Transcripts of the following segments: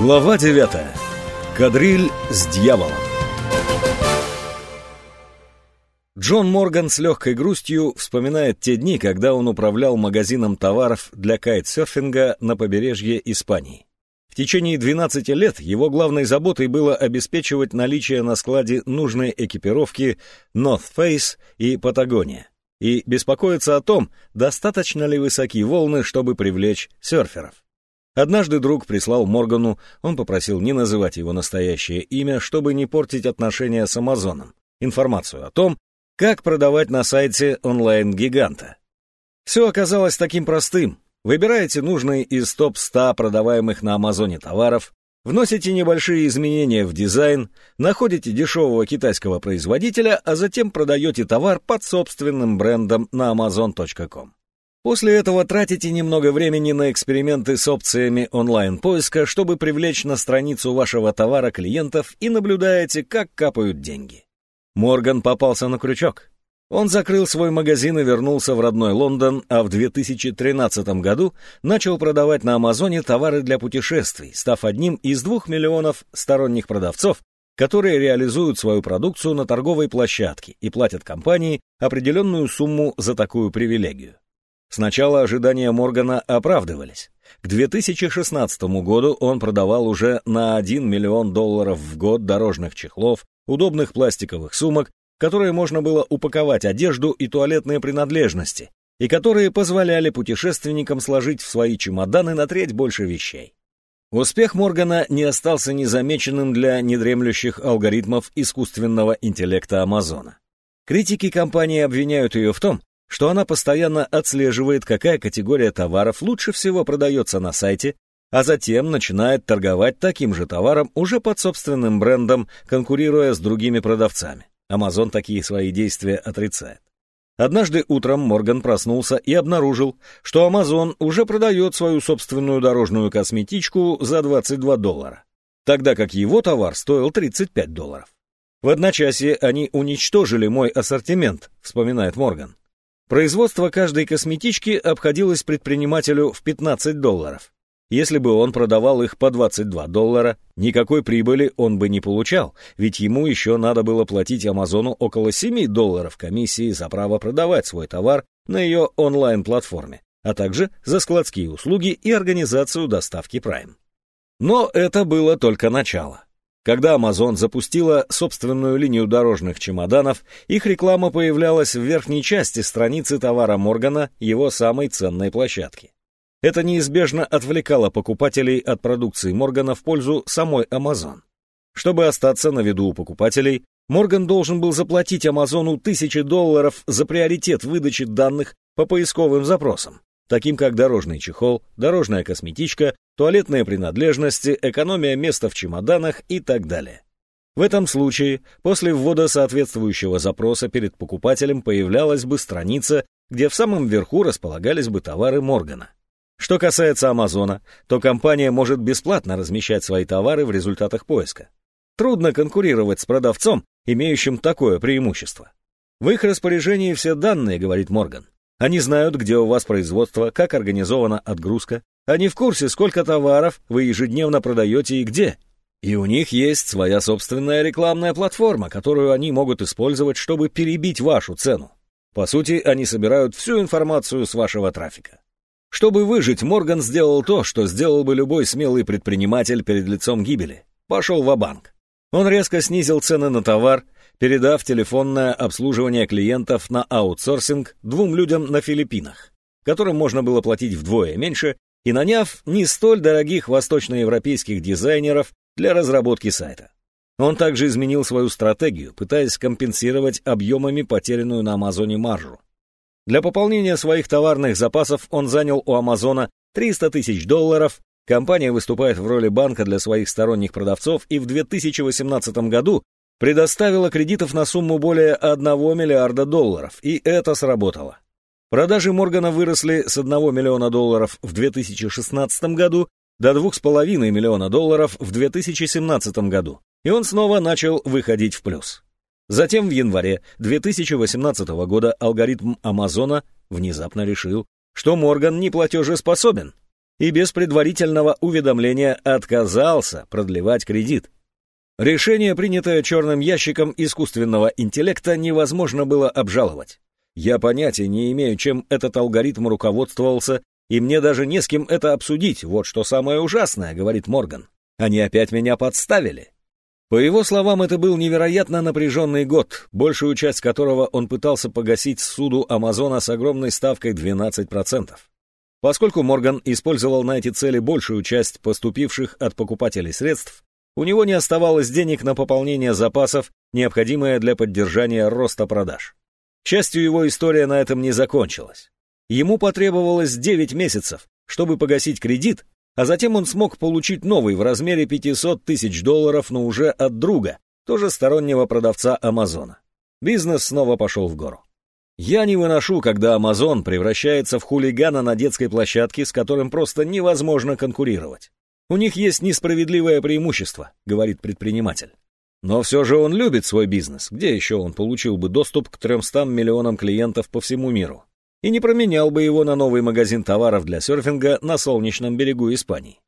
Глава 9. Кадриль с дьяволом. Джон Морган с легкой грустью вспоминает те дни, когда он управлял магазином товаров для кайтсерфинга на побережье Испании. В течение 12 лет его главной заботой было обеспечивать наличие на складе нужной экипировки North Face и Патагония и беспокоиться о том, достаточно ли высоки волны, чтобы привлечь серферов. Однажды друг прислал Моргану, он попросил не называть его настоящее имя, чтобы не портить отношения с Амазоном, информацию о том, как продавать на сайте онлайн-гиганта. Все оказалось таким простым. Выбираете нужный из топ-100 продаваемых на Амазоне товаров, вносите небольшие изменения в дизайн, находите дешевого китайского производителя, а затем продаете товар под собственным брендом на amazon.com. После этого тратите немного времени на эксперименты с опциями онлайн-поиска, чтобы привлечь на страницу вашего товара клиентов и наблюдаете, как капают деньги. Морган попался на крючок. Он закрыл свой магазин и вернулся в родной Лондон, а в 2013 году начал продавать на Амазоне товары для путешествий, став одним из двух миллионов сторонних продавцов, которые реализуют свою продукцию на торговой площадке и платят компании определенную сумму за такую привилегию. Сначала ожидания Моргана оправдывались. К 2016 году он продавал уже на 1 миллион долларов в год дорожных чехлов, удобных пластиковых сумок, которые можно было упаковать одежду и туалетные принадлежности, и которые позволяли путешественникам сложить в свои чемоданы на треть больше вещей. Успех Моргана не остался незамеченным для недремлющих алгоритмов искусственного интеллекта Амазона. Критики компании обвиняют ее в том, что она постоянно отслеживает, какая категория товаров лучше всего продается на сайте, а затем начинает торговать таким же товаром уже под собственным брендом, конкурируя с другими продавцами. Amazon такие свои действия отрицает. Однажды утром Морган проснулся и обнаружил, что Amazon уже продает свою собственную дорожную косметичку за 22 доллара, тогда как его товар стоил 35 долларов. В одночасье они уничтожили мой ассортимент, вспоминает Морган. Производство каждой косметички обходилось предпринимателю в 15 долларов. Если бы он продавал их по 22 доллара, никакой прибыли он бы не получал, ведь ему еще надо было платить Амазону около 7 долларов комиссии за право продавать свой товар на ее онлайн-платформе, а также за складские услуги и организацию доставки Prime. Но это было только начало. Когда Amazon запустила собственную линию дорожных чемоданов, их реклама появлялась в верхней части страницы товара Моргана, его самой ценной площадки. Это неизбежно отвлекало покупателей от продукции Моргана в пользу самой Amazon. Чтобы остаться на виду у покупателей, Морган должен был заплатить Амазону тысячи долларов за приоритет выдачи данных по поисковым запросам таким как дорожный чехол, дорожная косметичка, туалетные принадлежности, экономия места в чемоданах и так далее. В этом случае, после ввода соответствующего запроса перед покупателем появлялась бы страница, где в самом верху располагались бы товары Моргана. Что касается Амазона, то компания может бесплатно размещать свои товары в результатах поиска. Трудно конкурировать с продавцом, имеющим такое преимущество. В их распоряжении все данные, говорит Морган. Они знают, где у вас производство, как организована отгрузка. Они в курсе, сколько товаров вы ежедневно продаете и где. И у них есть своя собственная рекламная платформа, которую они могут использовать, чтобы перебить вашу цену. По сути, они собирают всю информацию с вашего трафика. Чтобы выжить, Морган сделал то, что сделал бы любой смелый предприниматель перед лицом гибели. Пошел в банк Он резко снизил цены на товар, передав телефонное обслуживание клиентов на аутсорсинг двум людям на Филиппинах, которым можно было платить вдвое меньше, и наняв не столь дорогих восточноевропейских дизайнеров для разработки сайта. Он также изменил свою стратегию, пытаясь компенсировать объемами потерянную на Амазоне маржу. Для пополнения своих товарных запасов он занял у Амазона 300 тысяч долларов, компания выступает в роли банка для своих сторонних продавцов и в 2018 году предоставила кредитов на сумму более 1 миллиарда долларов, и это сработало. Продажи Моргана выросли с 1 миллиона долларов в 2016 году до 2,5 миллиона долларов в 2017 году, и он снова начал выходить в плюс. Затем в январе 2018 года алгоритм Амазона внезапно решил, что Морган не платежеспособен. и без предварительного уведомления отказался продлевать кредит. Решение, принятое черным ящиком искусственного интеллекта, невозможно было обжаловать. Я понятия не имею, чем этот алгоритм руководствовался, и мне даже не с кем это обсудить, вот что самое ужасное, говорит Морган. Они опять меня подставили. По его словам, это был невероятно напряженный год, большую часть которого он пытался погасить суду Амазона с огромной ставкой 12%. Поскольку Морган использовал на эти цели большую часть поступивших от покупателей средств, у него не оставалось денег на пополнение запасов, необходимое для поддержания роста продаж. К счастью, его история на этом не закончилась. Ему потребовалось 9 месяцев, чтобы погасить кредит, а затем он смог получить новый в размере 500 тысяч долларов, но уже от друга, тоже стороннего продавца Амазона. Бизнес снова пошел в гору. Я не выношу, когда Амазон превращается в хулигана на детской площадке, с которым просто невозможно конкурировать. У них есть несправедливое преимущество, говорит предприниматель. Но все же он любит свой бизнес. Где еще он получил бы доступ к 300 миллионам клиентов по всему миру? И не променял бы его на новый магазин товаров для серфинга на солнечном берегу Испании.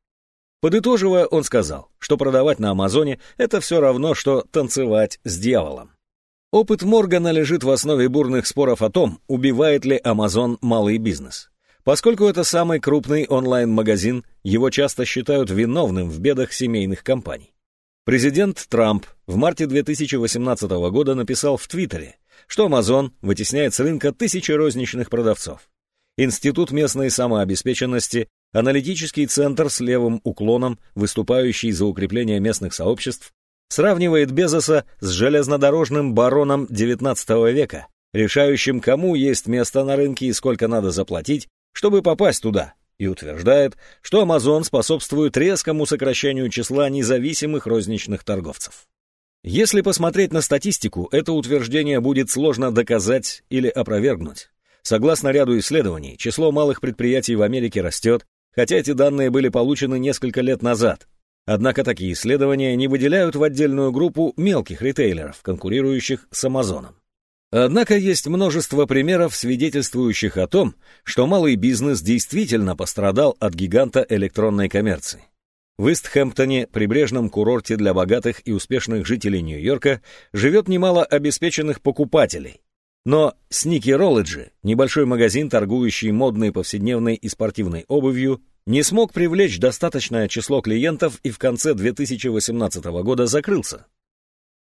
Подытоживая, он сказал, что продавать на Амазоне – это все равно, что танцевать с дьяволом. Опыт Моргана лежит в основе бурных споров о том, убивает ли Амазон малый бизнес. Поскольку это самый крупный онлайн-магазин, его часто считают виновным в бедах семейных компаний. Президент Трамп в марте 2018 года написал в Твиттере, что Amazon вытесняет с рынка тысячи розничных продавцов. Институт местной самообеспеченности, аналитический центр с левым уклоном, выступающий за укрепление местных сообществ, сравнивает Безоса с железнодорожным бароном XIX века, решающим, кому есть место на рынке и сколько надо заплатить, чтобы попасть туда, и утверждает, что Amazon способствует резкому сокращению числа независимых розничных торговцев. Если посмотреть на статистику, это утверждение будет сложно доказать или опровергнуть. Согласно ряду исследований, число малых предприятий в Америке растет, хотя эти данные были получены несколько лет назад. Однако такие исследования не выделяют в отдельную группу мелких ритейлеров, конкурирующих с Амазоном. Однако есть множество примеров, свидетельствующих о том, что малый бизнес действительно пострадал от гиганта электронной коммерции. В Истхэмптоне, прибрежном курорте для богатых и успешных жителей Нью-Йорка, живет немало обеспеченных покупателей. Но Sneakerology, небольшой магазин, торгующий модной повседневной и спортивной обувью, не смог привлечь достаточное число клиентов и в конце 2018 года закрылся.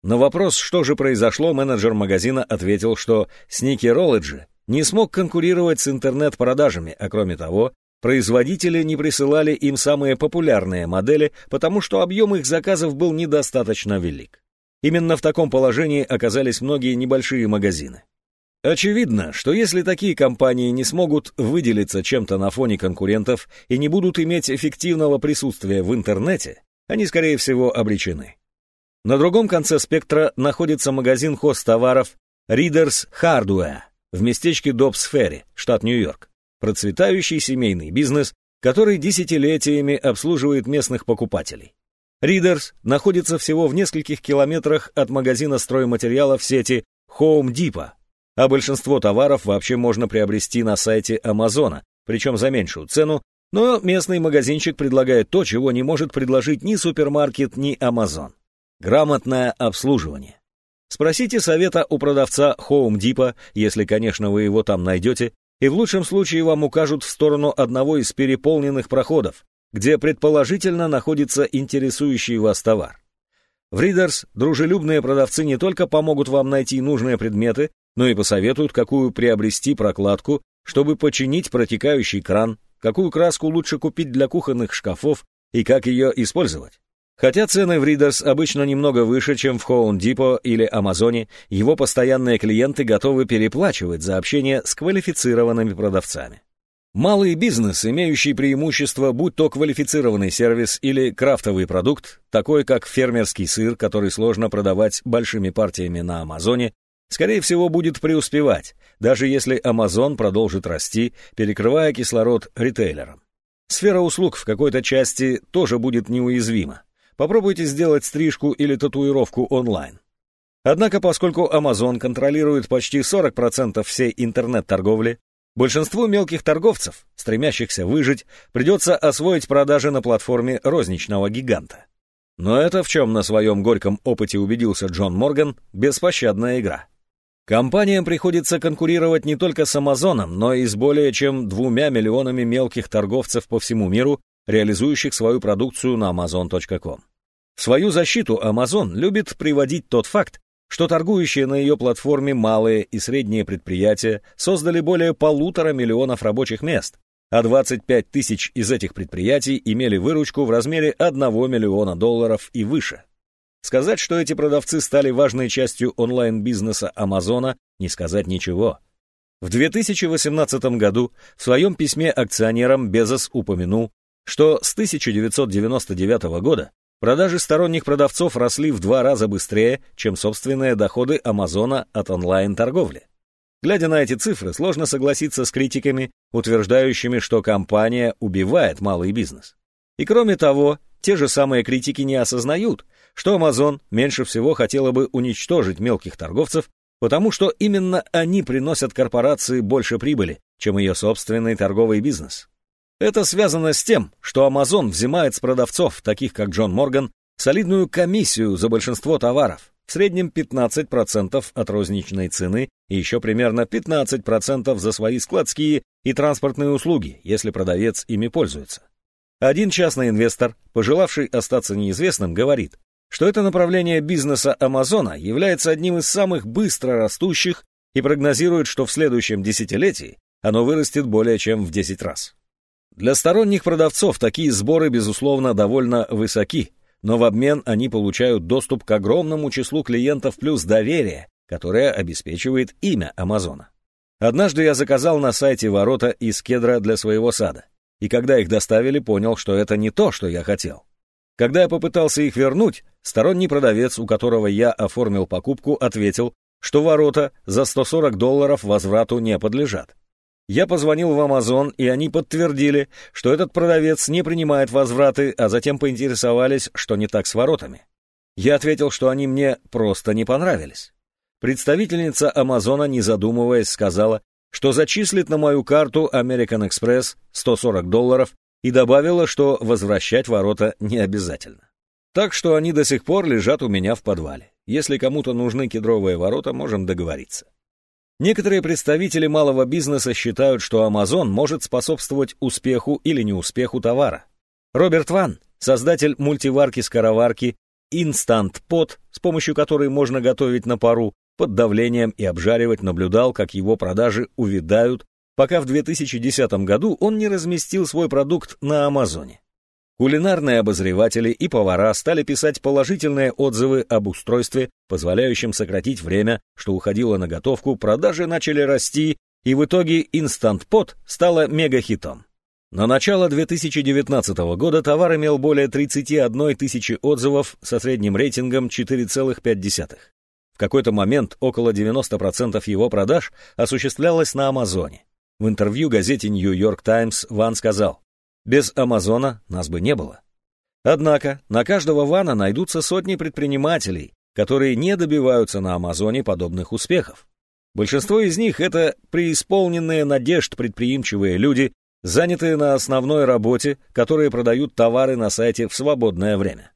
На вопрос, что же произошло, менеджер магазина ответил, что Sneakerology не смог конкурировать с интернет-продажами, а кроме того, производители не присылали им самые популярные модели, потому что объем их заказов был недостаточно велик. Именно в таком положении оказались многие небольшие магазины. Очевидно, что если такие компании не смогут выделиться чем-то на фоне конкурентов и не будут иметь эффективного присутствия в интернете, они, скорее всего, обречены. На другом конце спектра находится магазин хозтоваров Readers Hardware в местечке Добс-Ферри, штат Нью-Йорк. Процветающий семейный бизнес, который десятилетиями обслуживает местных покупателей. Readers находится всего в нескольких километрах от магазина стройматериалов сети Home Depot, а большинство товаров вообще можно приобрести на сайте Амазона, причем за меньшую цену, но местный магазинчик предлагает то, чего не может предложить ни супермаркет, ни Амазон. Грамотное обслуживание. Спросите совета у продавца Home Depot, если, конечно, вы его там найдете, и в лучшем случае вам укажут в сторону одного из переполненных проходов, где предположительно находится интересующий вас товар. В Readers дружелюбные продавцы не только помогут вам найти нужные предметы, но и посоветуют, какую приобрести прокладку, чтобы починить протекающий кран, какую краску лучше купить для кухонных шкафов и как ее использовать. Хотя цены в Readers обычно немного выше, чем в Home Depot или Амазоне, его постоянные клиенты готовы переплачивать за общение с квалифицированными продавцами. Малый бизнес, имеющий преимущество, будь то квалифицированный сервис или крафтовый продукт, такой как фермерский сыр, который сложно продавать большими партиями на Амазоне, скорее всего будет преуспевать, даже если Амазон продолжит расти, перекрывая кислород ритейлерам. Сфера услуг в какой-то части тоже будет неуязвима. Попробуйте сделать стрижку или татуировку онлайн. Однако, поскольку Amazon контролирует почти 40% всей интернет-торговли, Большинству мелких торговцев, стремящихся выжить, придется освоить продажи на платформе розничного гиганта. Но это, в чем на своем горьком опыте убедился Джон Морган, беспощадная игра. Компаниям приходится конкурировать не только с Амазоном, но и с более чем двумя миллионами мелких торговцев по всему миру, реализующих свою продукцию на amazon.com. Свою защиту Amazon любит приводить тот факт, что торгующие на ее платформе малые и средние предприятия создали более полутора миллионов рабочих мест, а 25 тысяч из этих предприятий имели выручку в размере 1 миллиона долларов и выше. Сказать, что эти продавцы стали важной частью онлайн-бизнеса Амазона, не сказать ничего. В 2018 году в своем письме акционерам Безос упомянул, что с 1999 года продажи сторонних продавцов росли в два раза быстрее, чем собственные доходы Амазона от онлайн-торговли. Глядя на эти цифры, сложно согласиться с критиками, утверждающими, что компания убивает малый бизнес. И кроме того, те же самые критики не осознают, что Amazon меньше всего хотела бы уничтожить мелких торговцев, потому что именно они приносят корпорации больше прибыли, чем ее собственный торговый бизнес. Это связано с тем, что Amazon взимает с продавцов, таких как Джон Морган, солидную комиссию за большинство товаров, в среднем 15% от розничной цены и еще примерно 15% за свои складские и транспортные услуги, если продавец ими пользуется. Один частный инвестор, пожелавший остаться неизвестным, говорит, что это направление бизнеса Амазона является одним из самых быстро растущих и прогнозирует, что в следующем десятилетии оно вырастет более чем в 10 раз. Для сторонних продавцов такие сборы, безусловно, довольно высоки, но в обмен они получают доступ к огромному числу клиентов плюс доверие, которое обеспечивает имя Амазона. Однажды я заказал на сайте ворота из кедра для своего сада, и когда их доставили, понял, что это не то, что я хотел. Когда я попытался их вернуть, сторонний продавец, у которого я оформил покупку, ответил, что ворота за 140 долларов возврату не подлежат. Я позвонил в Amazon, и они подтвердили, что этот продавец не принимает возвраты, а затем поинтересовались, что не так с воротами. Я ответил, что они мне просто не понравились. Представительница Амазона, не задумываясь, сказала, что зачислит на мою карту American Express 140 долларов и добавила, что возвращать ворота не обязательно. Так что они до сих пор лежат у меня в подвале. Если кому-то нужны кедровые ворота, можем договориться. Некоторые представители малого бизнеса считают, что Amazon может способствовать успеху или неуспеху товара. Роберт Ван, создатель мультиварки-скороварки Instant Pot, с помощью которой можно готовить на пару, под давлением и обжаривать, наблюдал, как его продажи увядают, пока в 2010 году он не разместил свой продукт на Амазоне. Кулинарные обозреватели и повара стали писать положительные отзывы об устройстве, позволяющем сократить время, что уходило на готовку, продажи начали расти, и в итоге Instant Pot стала мегахитом. На начало 2019 года товар имел более 31 тысячи отзывов со средним рейтингом 4,5. В какой-то момент около 90% его продаж осуществлялось на Амазоне. В интервью газете New York Times Ван сказал, без Амазона нас бы не было. Однако на каждого вана найдутся сотни предпринимателей, которые не добиваются на Амазоне подобных успехов. Большинство из них — это преисполненные надежд предприимчивые люди, занятые на основной работе, которые продают товары на сайте в свободное время.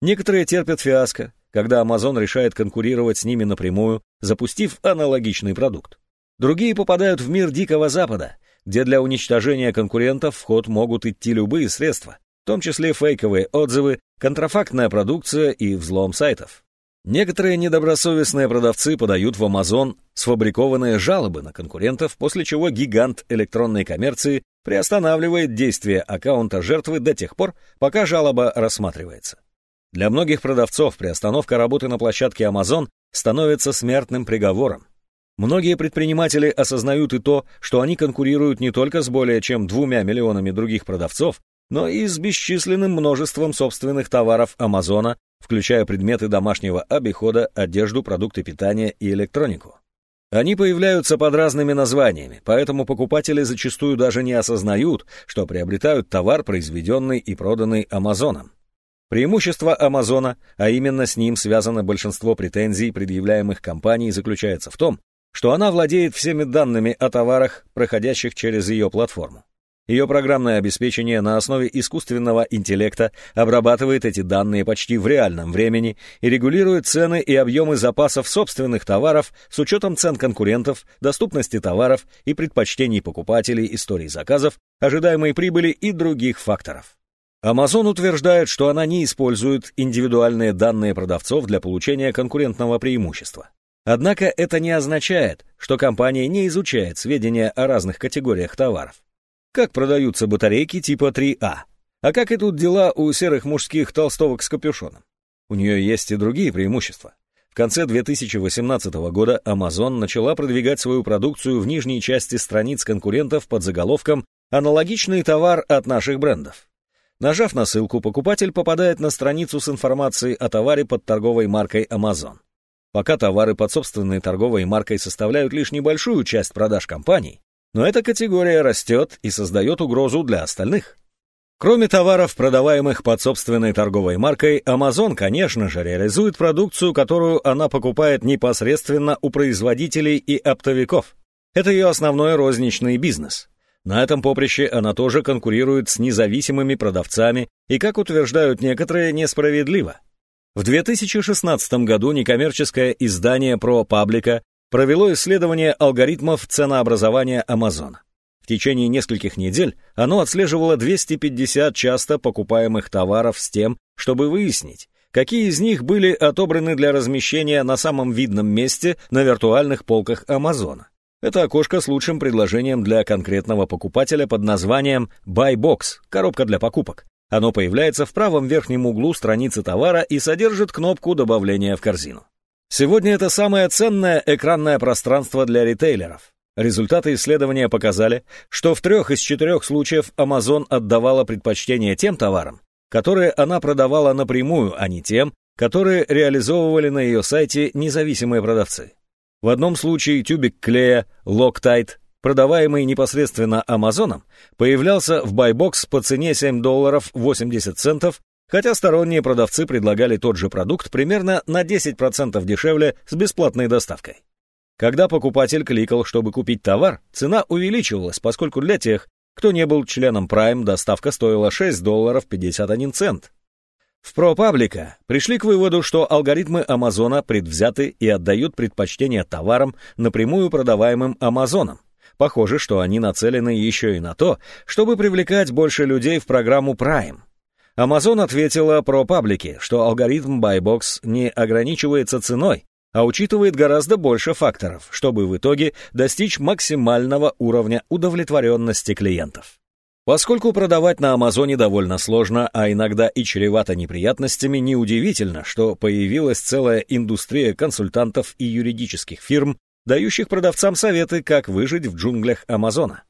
Некоторые терпят фиаско, когда Amazon решает конкурировать с ними напрямую, запустив аналогичный продукт. Другие попадают в мир Дикого Запада, где для уничтожения конкурентов в ход могут идти любые средства, в том числе фейковые отзывы, контрафактная продукция и взлом сайтов. Некоторые недобросовестные продавцы подают в Amazon сфабрикованные жалобы на конкурентов, после чего гигант электронной коммерции приостанавливает действие аккаунта жертвы до тех пор, пока жалоба рассматривается. Для многих продавцов приостановка работы на площадке Amazon становится смертным приговором. Многие предприниматели осознают и то, что они конкурируют не только с более чем двумя миллионами других продавцов, но и с бесчисленным множеством собственных товаров Амазона, включая предметы домашнего обихода, одежду, продукты питания и электронику. Они появляются под разными названиями, поэтому покупатели зачастую даже не осознают, что приобретают товар, произведенный и проданный Амазоном. Преимущество Амазона, а именно с ним связано большинство претензий, предъявляемых компанией, заключается в том, что она владеет всеми данными о товарах, проходящих через ее платформу. Ее программное обеспечение на основе искусственного интеллекта обрабатывает эти данные почти в реальном времени и регулирует цены и объемы запасов собственных товаров с учетом цен конкурентов, доступности товаров и предпочтений покупателей, историй заказов, ожидаемой прибыли и других факторов. Amazon утверждает, что она не использует индивидуальные данные продавцов для получения конкурентного преимущества. Однако это не означает, что компания не изучает сведения о разных категориях товаров. Как продаются батарейки типа 3А? А как идут дела у серых мужских толстовок с капюшоном? У нее есть и другие преимущества. В конце 2018 года Amazon начала продвигать свою продукцию в нижней части страниц конкурентов под заголовком «Аналогичный товар от наших брендов». Нажав на ссылку, покупатель попадает на страницу с информацией о товаре под торговой маркой Amazon. Пока товары под собственной торговой маркой составляют лишь небольшую часть продаж компаний, но эта категория растет и создает угрозу для остальных. Кроме товаров, продаваемых под собственной торговой маркой, Amazon, конечно же, реализует продукцию, которую она покупает непосредственно у производителей и оптовиков. Это ее основной розничный бизнес. На этом поприще она тоже конкурирует с независимыми продавцами и, как утверждают некоторые, несправедливо. В 2016 году некоммерческое издание ProPublica провело исследование алгоритмов ценообразования Amazon. В течение нескольких недель оно отслеживало 250 часто покупаемых товаров с тем, чтобы выяснить, какие из них были отобраны для размещения на самом видном месте на виртуальных полках Amazon. Это окошко с лучшим предложением для конкретного покупателя под названием Buy Box – коробка для покупок. Оно появляется в правом верхнем углу страницы товара и содержит кнопку добавления в корзину. Сегодня это самое ценное экранное пространство для ритейлеров. Результаты исследования показали, что в трех из четырех случаев Amazon отдавала предпочтение тем товарам, которые она продавала напрямую, а не тем, которые реализовывали на ее сайте независимые продавцы. В одном случае тюбик клея Loctite, продаваемый непосредственно Амазоном, появлялся в buy box по цене 7 долларов 80 центов хотя сторонние продавцы предлагали тот же продукт примерно на 10% дешевле с бесплатной доставкой. Когда покупатель кликал, чтобы купить товар, цена увеличивалась, поскольку для тех, кто не был членом Prime, доставка стоила 6 долларов 51 цент. В ProPublica пришли к выводу, что алгоритмы Амазона предвзяты и отдают предпочтение товарам, напрямую продаваемым Амазоном. Похоже, что они нацелены еще и на то, чтобы привлекать больше людей в программу Prime. Amazon ответила про паблики, что алгоритм Buybox не ограничивается ценой, а учитывает гораздо больше факторов, чтобы в итоге достичь максимального уровня удовлетворенности клиентов. Поскольку продавать на Амазоне довольно сложно, а иногда и чревато неприятностями, неудивительно, что появилась целая индустрия консультантов и юридических фирм, дающих продавцам советы, как выжить в джунглях Амазона.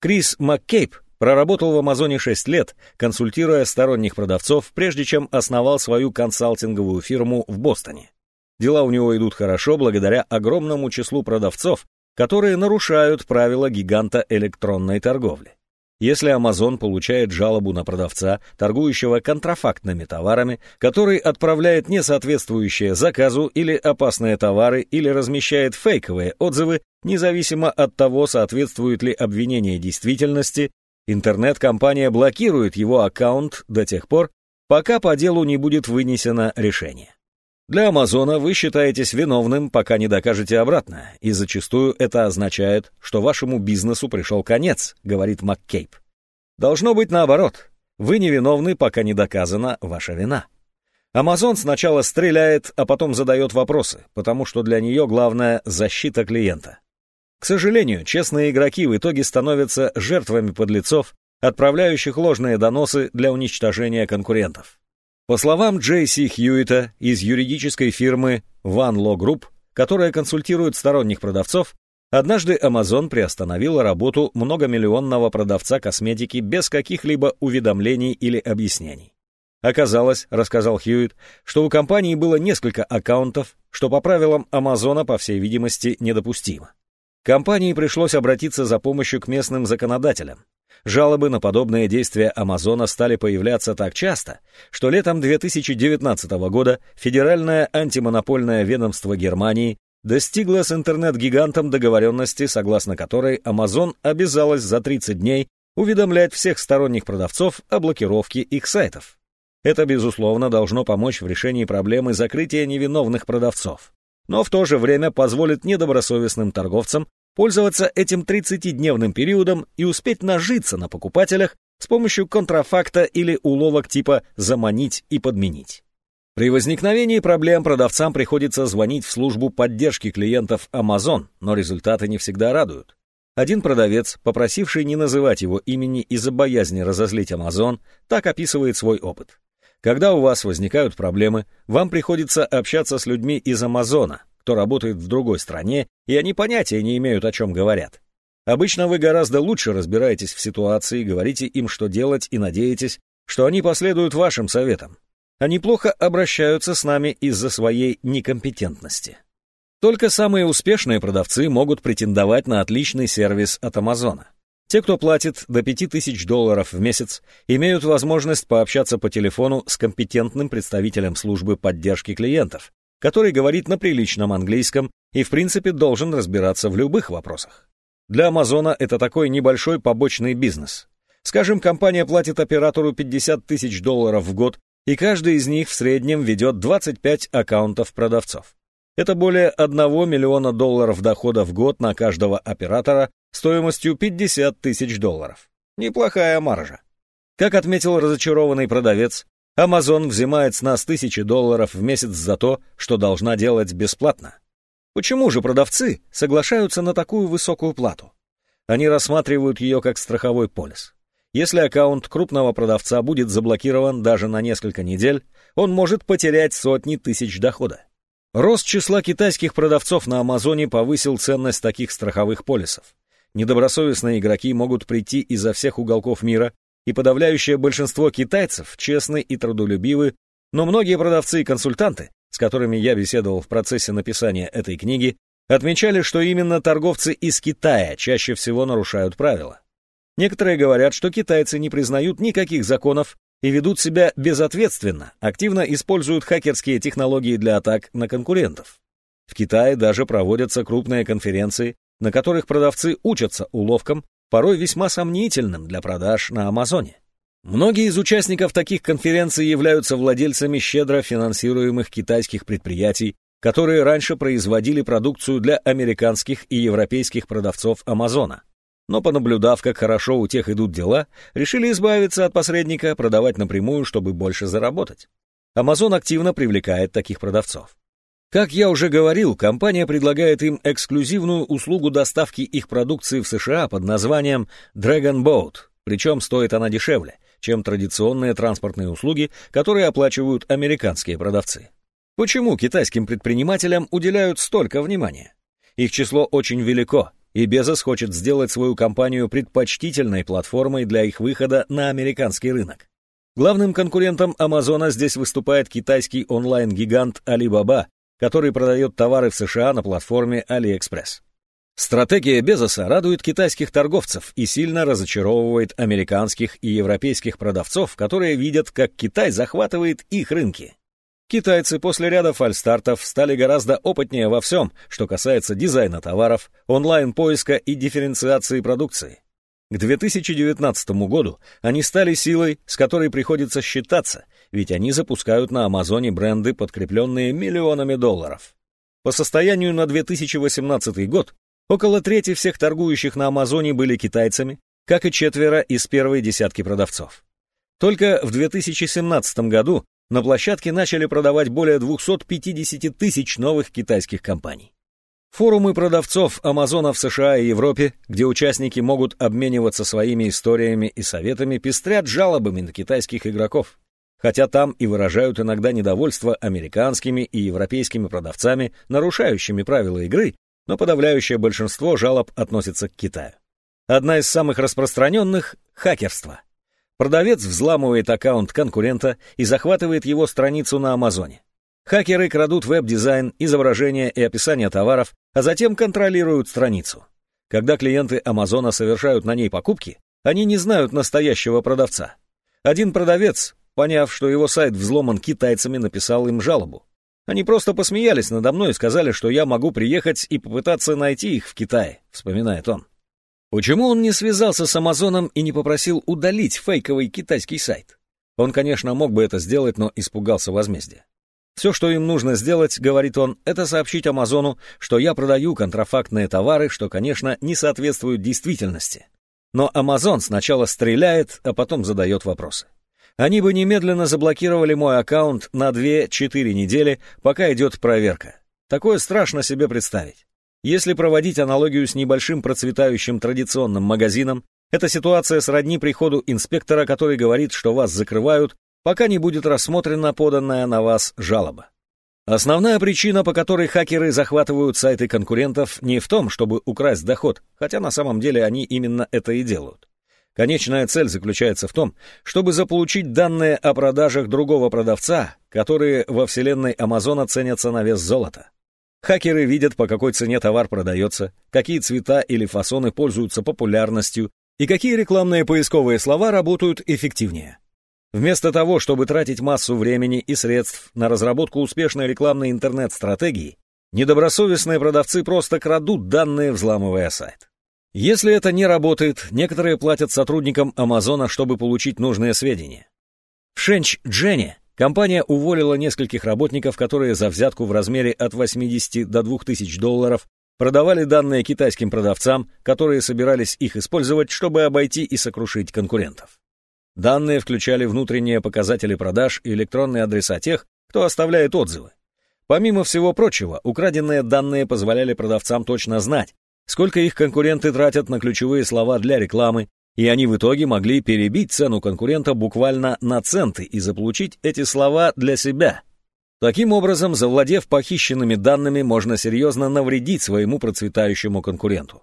Крис МакКейп Проработал в Амазоне 6 лет, консультируя сторонних продавцов, прежде чем основал свою консалтинговую фирму в Бостоне. Дела у него идут хорошо благодаря огромному числу продавцов, которые нарушают правила гиганта электронной торговли. Если Amazon получает жалобу на продавца, торгующего контрафактными товарами, который отправляет несоответствующие заказу или опасные товары или размещает фейковые отзывы, независимо от того, соответствует ли обвинение действительности, Интернет-компания блокирует его аккаунт до тех пор, пока по делу не будет вынесено решение. Для Амазона вы считаетесь виновным, пока не докажете обратное, и зачастую это означает, что вашему бизнесу пришел конец, говорит МакКейп. Должно быть наоборот. Вы невиновны, пока не доказана ваша вина. Амазон сначала стреляет, а потом задает вопросы, потому что для нее главное защита клиента. К сожалению, честные игроки в итоге становятся жертвами подлецов, отправляющих ложные доносы для уничтожения конкурентов. По словам Джейси Хьюита из юридической фирмы One Law Group, которая консультирует сторонних продавцов, однажды Amazon приостановила работу многомиллионного продавца косметики без каких-либо уведомлений или объяснений. Оказалось, рассказал Хьюит, что у компании было несколько аккаунтов, что по правилам Амазона, по всей видимости, недопустимо. Компании пришлось обратиться за помощью к местным законодателям. Жалобы на подобные действия Амазона стали появляться так часто, что летом 2019 года Федеральное антимонопольное ведомство Германии достигла с интернет-гигантом договоренности, согласно которой Amazon обязалась за 30 дней уведомлять всех сторонних продавцов о блокировке их сайтов. Это, безусловно, должно помочь в решении проблемы закрытия невиновных продавцов, но в то же время позволит недобросовестным торговцам пользоваться этим 30-дневным периодом и успеть нажиться на покупателях с помощью контрафакта или уловок типа «заманить и подменить». При возникновении проблем продавцам приходится звонить в службу поддержки клиентов Amazon, но результаты не всегда радуют. Один продавец, попросивший не называть его имени из-за боязни разозлить Amazon, так описывает свой опыт. Когда у вас возникают проблемы, вам приходится общаться с людьми из Амазона, кто работает в другой стране, и они понятия не имеют, о чем говорят. Обычно вы гораздо лучше разбираетесь в ситуации, говорите им, что делать, и надеетесь, что они последуют вашим советам. Они плохо обращаются с нами из-за своей некомпетентности. Только самые успешные продавцы могут претендовать на отличный сервис от Амазона. Те, кто платит до 5000 долларов в месяц, имеют возможность пообщаться по телефону с компетентным представителем службы поддержки клиентов, который говорит на приличном английском и в принципе должен разбираться в любых вопросах. Для Амазона это такой небольшой побочный бизнес. Скажем, компания платит оператору 50 тысяч долларов в год, и каждый из них в среднем ведет 25 аккаунтов продавцов. Это более 1 миллиона долларов дохода в год на каждого оператора стоимостью 50 тысяч долларов. Неплохая маржа. Как отметил разочарованный продавец, Amazon взимает с нас тысячи долларов в месяц за то, что должна делать бесплатно. Почему же продавцы соглашаются на такую высокую плату? Они рассматривают ее как страховой полис. Если аккаунт крупного продавца будет заблокирован даже на несколько недель, он может потерять сотни тысяч дохода. Рост числа китайских продавцов на Амазоне повысил ценность таких страховых полисов. Недобросовестные игроки могут прийти изо всех уголков мира, и подавляющее большинство китайцев честны и трудолюбивы, но многие продавцы и консультанты, с которыми я беседовал в процессе написания этой книги, отмечали, что именно торговцы из Китая чаще всего нарушают правила. Некоторые говорят, что китайцы не признают никаких законов и ведут себя безответственно, активно используют хакерские технологии для атак на конкурентов. В Китае даже проводятся крупные конференции, на которых продавцы учатся уловкам, порой весьма сомнительным для продаж на Амазоне. Многие из участников таких конференций являются владельцами щедро финансируемых китайских предприятий, которые раньше производили продукцию для американских и европейских продавцов Амазона. Но понаблюдав, как хорошо у тех идут дела, решили избавиться от посредника, продавать напрямую, чтобы больше заработать. Амазон активно привлекает таких продавцов. Как я уже говорил, компания предлагает им эксклюзивную услугу доставки их продукции в США под названием Dragon Boat, причем стоит она дешевле, чем традиционные транспортные услуги, которые оплачивают американские продавцы. Почему китайским предпринимателям уделяют столько внимания? Их число очень велико, и Безос хочет сделать свою компанию предпочтительной платформой для их выхода на американский рынок. Главным конкурентом Амазона здесь выступает китайский онлайн-гигант Alibaba, который продает товары в США на платформе AliExpress. Стратегия Безоса радует китайских торговцев и сильно разочаровывает американских и европейских продавцов, которые видят, как Китай захватывает их рынки. Китайцы после ряда фальстартов стали гораздо опытнее во всем, что касается дизайна товаров, онлайн-поиска и дифференциации продукции. К 2019 году они стали силой, с которой приходится считаться, ведь они запускают на Амазоне бренды, подкрепленные миллионами долларов. По состоянию на 2018 год около трети всех торгующих на Амазоне были китайцами, как и четверо из первой десятки продавцов. Только в 2017 году на площадке начали продавать более 250 тысяч новых китайских компаний. Форумы продавцов Амазона в США и Европе, где участники могут обмениваться своими историями и советами, пестрят жалобами на китайских игроков. Хотя там и выражают иногда недовольство американскими и европейскими продавцами, нарушающими правила игры, но подавляющее большинство жалоб относится к Китаю. Одна из самых распространенных — хакерство. Продавец взламывает аккаунт конкурента и захватывает его страницу на Амазоне. Хакеры крадут веб-дизайн, изображения и описание товаров, а затем контролируют страницу. Когда клиенты Амазона совершают на ней покупки, они не знают настоящего продавца. Один продавец, поняв, что его сайт взломан китайцами, написал им жалобу. Они просто посмеялись надо мной и сказали, что я могу приехать и попытаться найти их в Китае, вспоминает он. Почему он не связался с Амазоном и не попросил удалить фейковый китайский сайт? Он, конечно, мог бы это сделать, но испугался возмездия. Все, что им нужно сделать, говорит он, это сообщить Амазону, что я продаю контрафактные товары, что, конечно, не соответствует действительности. Но Амазон сначала стреляет, а потом задает вопросы. Они бы немедленно заблокировали мой аккаунт на 2-4 недели, пока идет проверка. Такое страшно себе представить. Если проводить аналогию с небольшим процветающим традиционным магазином, эта ситуация сродни приходу инспектора, который говорит, что вас закрывают, пока не будет рассмотрена поданная на вас жалоба. Основная причина, по которой хакеры захватывают сайты конкурентов, не в том, чтобы украсть доход, хотя на самом деле они именно это и делают. Конечная цель заключается в том, чтобы заполучить данные о продажах другого продавца, которые во вселенной Амазона ценятся на вес золота. Хакеры видят, по какой цене товар продается, какие цвета или фасоны пользуются популярностью и какие рекламные поисковые слова работают эффективнее. Вместо того, чтобы тратить массу времени и средств на разработку успешной рекламной интернет-стратегии, недобросовестные продавцы просто крадут данные, взламывая сайт. Если это не работает, некоторые платят сотрудникам Амазона, чтобы получить нужные сведения. В Шенч-Джене компания уволила нескольких работников, которые за взятку в размере от 80 до 2000 долларов продавали данные китайским продавцам, которые собирались их использовать, чтобы обойти и сокрушить конкурентов. Данные включали внутренние показатели продаж и электронные адреса тех, кто оставляет отзывы. Помимо всего прочего, украденные данные позволяли продавцам точно знать, сколько их конкуренты тратят на ключевые слова для рекламы, и они в итоге могли перебить цену конкурента буквально на центы и заполучить эти слова для себя. Таким образом, завладев похищенными данными, можно серьезно навредить своему процветающему конкуренту.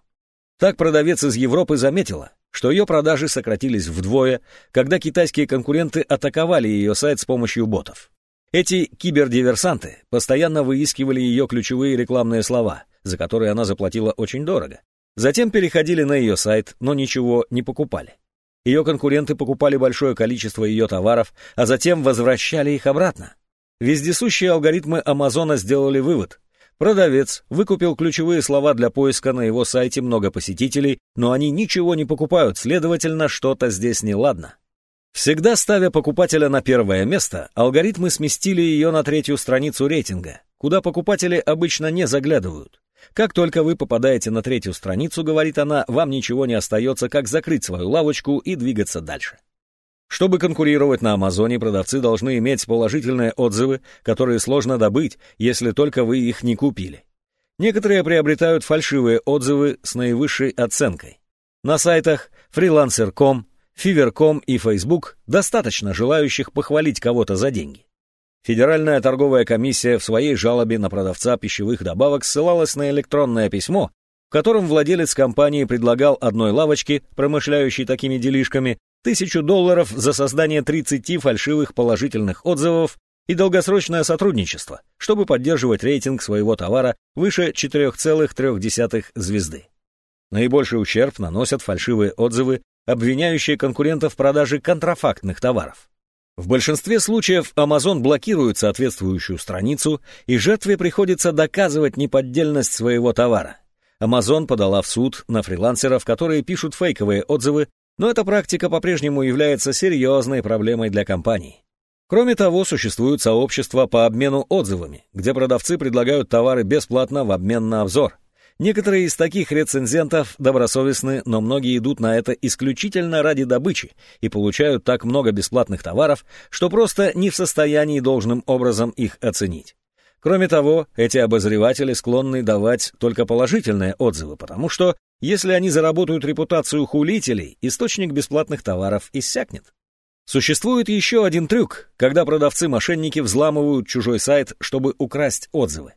Так продавец из Европы заметила, что ее продажи сократились вдвое, когда китайские конкуренты атаковали ее сайт с помощью ботов. Эти кибердиверсанты постоянно выискивали ее ключевые рекламные слова, за которые она заплатила очень дорого. Затем переходили на ее сайт, но ничего не покупали. Ее конкуренты покупали большое количество ее товаров, а затем возвращали их обратно. Вездесущие алгоритмы Амазона сделали вывод, Продавец выкупил ключевые слова для поиска на его сайте много посетителей, но они ничего не покупают, следовательно, что-то здесь неладно. Всегда ставя покупателя на первое место, алгоритмы сместили ее на третью страницу рейтинга, куда покупатели обычно не заглядывают. Как только вы попадаете на третью страницу, говорит она, вам ничего не остается, как закрыть свою лавочку и двигаться дальше. Чтобы конкурировать на Амазоне, продавцы должны иметь положительные отзывы, которые сложно добыть, если только вы их не купили. Некоторые приобретают фальшивые отзывы с наивысшей оценкой. На сайтах freelancer.com, fiverr.com и Facebook достаточно желающих похвалить кого-то за деньги. Федеральная торговая комиссия в своей жалобе на продавца пищевых добавок ссылалась на электронное письмо, в котором владелец компании предлагал одной лавочке, промышляющей такими делишками, тысячу долларов за создание 30 фальшивых положительных отзывов и долгосрочное сотрудничество, чтобы поддерживать рейтинг своего товара выше 4,3 звезды. Наибольший ущерб наносят фальшивые отзывы, обвиняющие конкурентов в продаже контрафактных товаров. В большинстве случаев Amazon блокирует соответствующую страницу, и жертве приходится доказывать неподдельность своего товара. Amazon подала в суд на фрилансеров, которые пишут фейковые отзывы но эта практика по-прежнему является серьезной проблемой для компаний. Кроме того, существуют сообщества по обмену отзывами, где продавцы предлагают товары бесплатно в обмен на обзор. Некоторые из таких рецензентов добросовестны, но многие идут на это исключительно ради добычи и получают так много бесплатных товаров, что просто не в состоянии должным образом их оценить. Кроме того, эти обозреватели склонны давать только положительные отзывы, потому что если они заработают репутацию хулителей, источник бесплатных товаров иссякнет. Существует еще один трюк, когда продавцы-мошенники взламывают чужой сайт, чтобы украсть отзывы.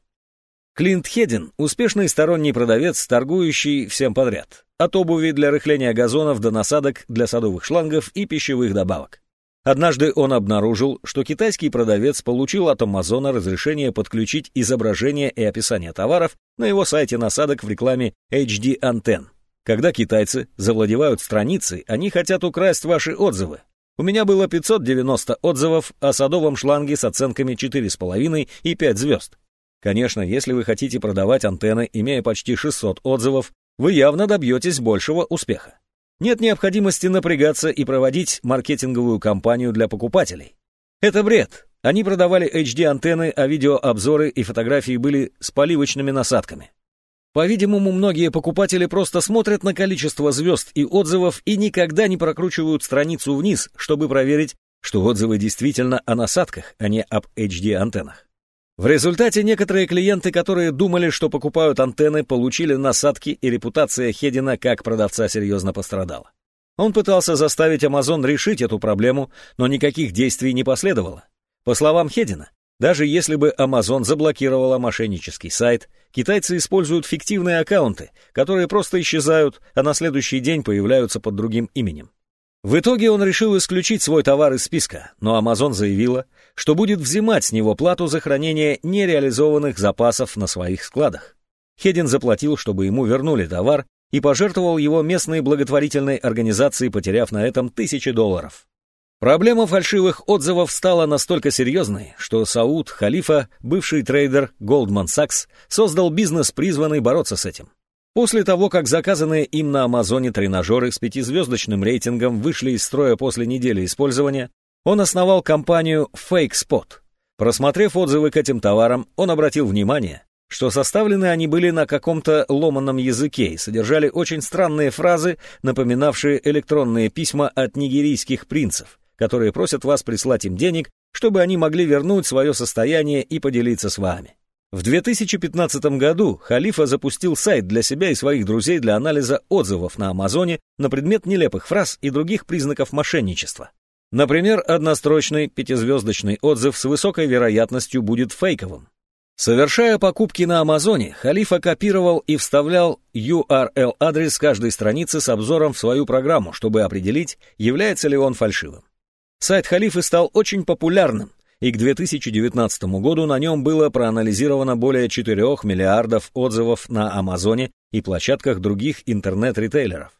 Клинт Хедин — успешный сторонний продавец, торгующий всем подряд. От обуви для рыхления газонов до насадок для садовых шлангов и пищевых добавок. Однажды он обнаружил, что китайский продавец получил от Амазона разрешение подключить изображение и описание товаров на его сайте насадок в рекламе HD антенн. Когда китайцы завладевают страницей, они хотят украсть ваши отзывы. У меня было 590 отзывов о садовом шланге с оценками 4,5 и 5 звезд. Конечно, если вы хотите продавать антенны, имея почти 600 отзывов, вы явно добьетесь большего успеха. Нет необходимости напрягаться и проводить маркетинговую кампанию для покупателей. Это бред. Они продавали HD-антенны, а видеообзоры и фотографии были с поливочными насадками. По-видимому, многие покупатели просто смотрят на количество звезд и отзывов и никогда не прокручивают страницу вниз, чтобы проверить, что отзывы действительно о насадках, а не об HD-антеннах. В результате некоторые клиенты, которые думали, что покупают антенны, получили насадки, и репутация Хедина как продавца серьезно пострадала. Он пытался заставить Amazon решить эту проблему, но никаких действий не последовало. По словам Хедина, даже если бы Amazon заблокировала мошеннический сайт, китайцы используют фиктивные аккаунты, которые просто исчезают, а на следующий день появляются под другим именем. В итоге он решил исключить свой товар из списка, но Amazon заявила, что будет взимать с него плату за хранение нереализованных запасов на своих складах. Хедин заплатил, чтобы ему вернули товар, и пожертвовал его местной благотворительной организации, потеряв на этом тысячи долларов. Проблема фальшивых отзывов стала настолько серьезной, что Сауд Халифа, бывший трейдер Goldman Sachs, создал бизнес, призванный бороться с этим. После того, как заказанные им на Амазоне тренажеры с пятизвездочным рейтингом вышли из строя после недели использования, он основал компанию Fake Spot. Просмотрев отзывы к этим товарам, он обратил внимание, что составлены они были на каком-то ломанном языке и содержали очень странные фразы, напоминавшие электронные письма от нигерийских принцев, которые просят вас прислать им денег, чтобы они могли вернуть свое состояние и поделиться с вами. В 2015 году Халифа запустил сайт для себя и своих друзей для анализа отзывов на Амазоне на предмет нелепых фраз и других признаков мошенничества. Например, однострочный пятизвездочный отзыв с высокой вероятностью будет фейковым. Совершая покупки на Амазоне, Халифа копировал и вставлял URL-адрес каждой страницы с обзором в свою программу, чтобы определить, является ли он фальшивым. Сайт Халифы стал очень популярным, и к 2019 году на нем было проанализировано более 4 миллиардов отзывов на Амазоне и площадках других интернет-ритейлеров.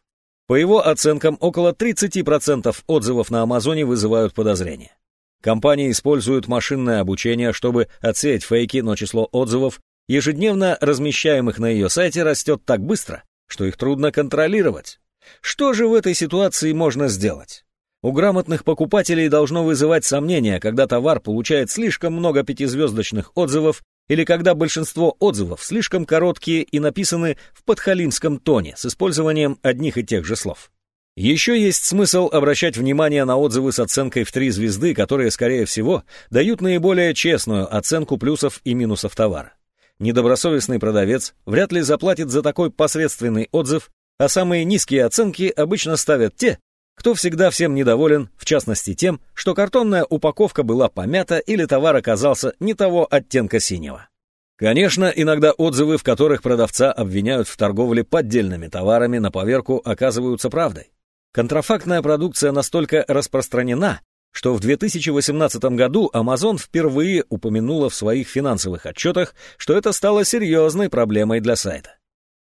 По его оценкам, около 30% отзывов на Амазоне вызывают подозрения. Компания использует машинное обучение, чтобы отсеять фейки, но число отзывов, ежедневно размещаемых на ее сайте, растет так быстро, что их трудно контролировать. Что же в этой ситуации можно сделать? У грамотных покупателей должно вызывать сомнения, когда товар получает слишком много пятизвездочных отзывов или когда большинство отзывов слишком короткие и написаны в подхалимском тоне с использованием одних и тех же слов. Еще есть смысл обращать внимание на отзывы с оценкой в три звезды, которые, скорее всего, дают наиболее честную оценку плюсов и минусов товара. Недобросовестный продавец вряд ли заплатит за такой посредственный отзыв, а самые низкие оценки обычно ставят те, кто всегда всем недоволен, в частности тем, что картонная упаковка была помята или товар оказался не того оттенка синего. Конечно, иногда отзывы, в которых продавца обвиняют в торговле поддельными товарами, на поверку оказываются правдой. Контрафактная продукция настолько распространена, что в 2018 году Amazon впервые упомянула в своих финансовых отчетах, что это стало серьезной проблемой для сайта.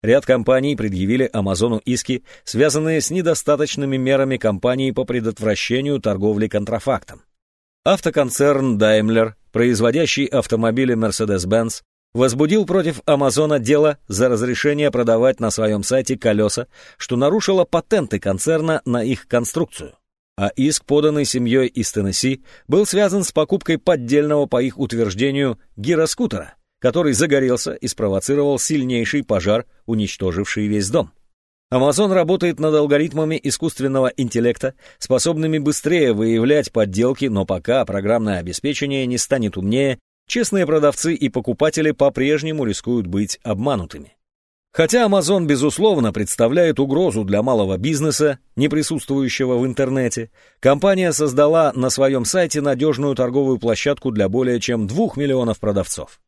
Ряд компаний предъявили Амазону иски, связанные с недостаточными мерами компании по предотвращению торговли контрафактом. Автоконцерн Daimler, производящий автомобили Mercedes-Benz, возбудил против Амазона дело за разрешение продавать на своем сайте колеса, что нарушило патенты концерна на их конструкцию. А иск, поданный семьей из Теннесси, был связан с покупкой поддельного, по их утверждению, гироскутера – который загорелся и спровоцировал сильнейший пожар, уничтоживший весь дом. Amazon работает над алгоритмами искусственного интеллекта, способными быстрее выявлять подделки, но пока программное обеспечение не станет умнее, честные продавцы и покупатели по-прежнему рискуют быть обманутыми. Хотя Amazon, безусловно, представляет угрозу для малого бизнеса, не присутствующего в интернете, компания создала на своем сайте надежную торговую площадку для более чем 2 миллионов продавцов.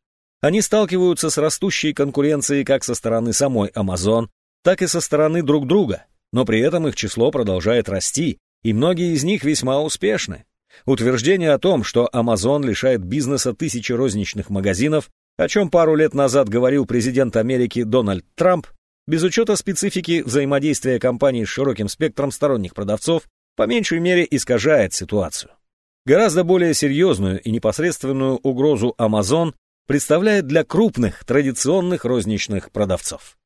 Они сталкиваются с растущей конкуренцией как со стороны самой Amazon, так и со стороны друг друга, но при этом их число продолжает расти, и многие из них весьма успешны. Утверждение о том, что Amazon лишает бизнеса тысячи розничных магазинов, о чем пару лет назад говорил президент Америки Дональд Трамп, без учета специфики взаимодействия компании с широким спектром сторонних продавцов, по меньшей мере искажает ситуацию. Гораздо более серьезную и непосредственную угрозу Amazon представляет для крупных традиционных розничных продавцов.